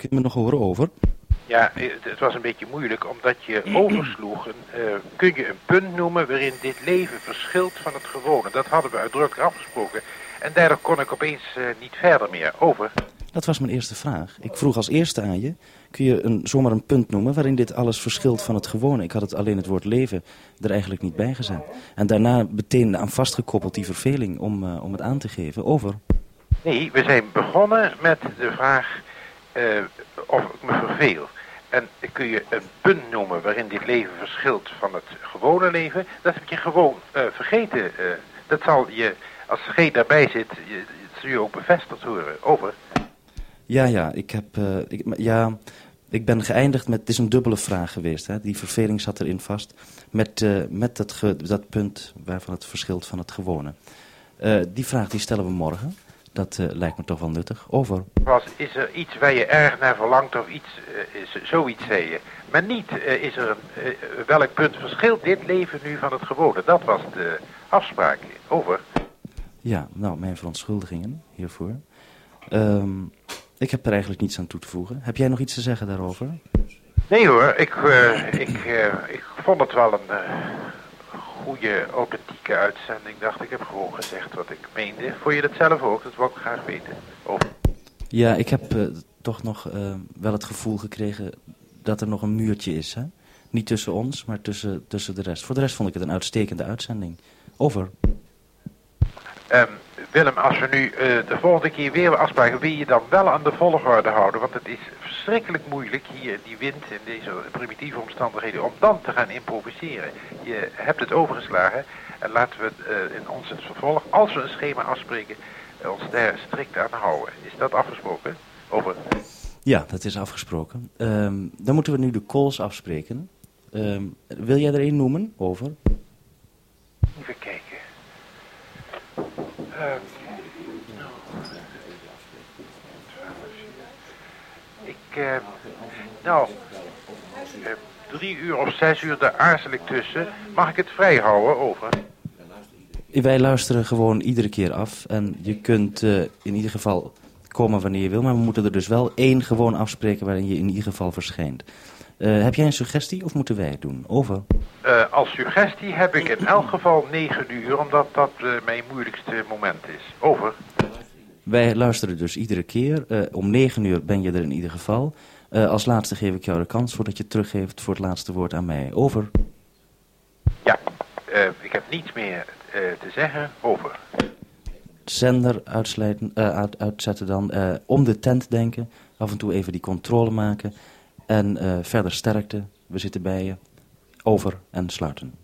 Kun je me nog horen over? Ja, eh, het was een beetje moeilijk, omdat je oversloeg. Een, eh, kun je een punt noemen waarin dit leven verschilt van het gewone? Dat hadden we uitdrukkelijk afgesproken. En daardoor kon ik opeens eh, niet verder meer. Over. Dat was mijn eerste vraag. Ik vroeg als eerste aan je, kun je een, zomaar een punt noemen waarin dit alles verschilt van het gewone? Ik had het alleen het woord leven er eigenlijk niet bij gezet. En daarna meteen aan vastgekoppeld die verveling om, om het aan te geven. Over. Nee, we zijn begonnen met de vraag eh, of ik me verveel. En kun je een punt noemen waarin dit leven verschilt van het gewone leven? Dat heb je gewoon eh, vergeten. eh. dat zal je, als er daarbij zit, je, zul je ook bevestigd horen. Over. Ja, ja, ik, heb, ja, ik ben geëindigd met... Het is een dubbele vraag geweest. Hè? Die verveling zat erin vast. Met, met dat, dat punt waarvan het verschilt van het gewone. Die vraag die stellen we morgen. Dat eh, lijkt me toch wel nuttig. Over. Was, is er iets waar je erg naar verlangt of iets, eh, is, zoiets zei je. Maar niet, eh, is er een, welk punt verschilt dit leven nu van het gewone? Dat was de afspraak. Over. Ja, nou, mijn verontschuldigingen hiervoor. Ehm, ik heb er eigenlijk niets aan toe te voegen. Heb jij nog iets te zeggen daarover? Nee hoor, ik, ik, ik vond het wel een goede, authentieke uitzending. Dacht, ik heb gewoon gezegd wat ik meende. Vond je dat zelf ook? Dat wil ik graag weten. Over. Ja, ik heb eh, toch nog eh, wel het gevoel gekregen dat er nog een muurtje is. Hè? Niet tussen ons, maar tussen, tussen de rest. Voor de rest vond ik het een uitstekende uitzending. Over. Ehm, Willem, als we nu eh, de volgende keer weer afspraken, wil je dan wel aan de volgorde houden? Want het is verschrikkelijk moeilijk hier die wind, in deze primitieve omstandigheden, om dan te gaan improviseren. Je hebt het overgeslagen en laten we eh, in ons het vervolg, als we een schema afspreken, eh, ons daar strikt aan houden. Is dat afgesproken? Over. Ja, dat is afgesproken. Ehm, dan moeten we nu de calls afspreken. Ehm, wil jij er één noemen? Over. Even kijken. Ehm, nou. Ik, eh, nou, eh, drie uur of zes uur, daar aarzel ik tussen. Mag ik het vrij houden? Over. Wij luisteren gewoon iedere keer af. En je kunt eh, in ieder geval komen wanneer je wil. Maar we moeten er dus wel één gewoon afspreken waarin je in ieder geval verschijnt. Eh, heb jij een suggestie of moeten wij het doen? Over. Eh, als suggestie heb ik in elk geval negen uur, omdat dat eh, mijn moeilijkste moment is. Over. Wij luisteren dus iedere keer. Om negen uur ben je er in ieder geval. Als laatste geef ik jou de kans voordat je teruggeeft voor het laatste woord aan mij. Over. Ja, ik heb niets meer te zeggen. Over. Zender uitsluiten, uit, uitzetten dan. om de tent denken. Af en toe even die controle maken. En eh, verder sterkte. We zitten bij je. Over en sluiten.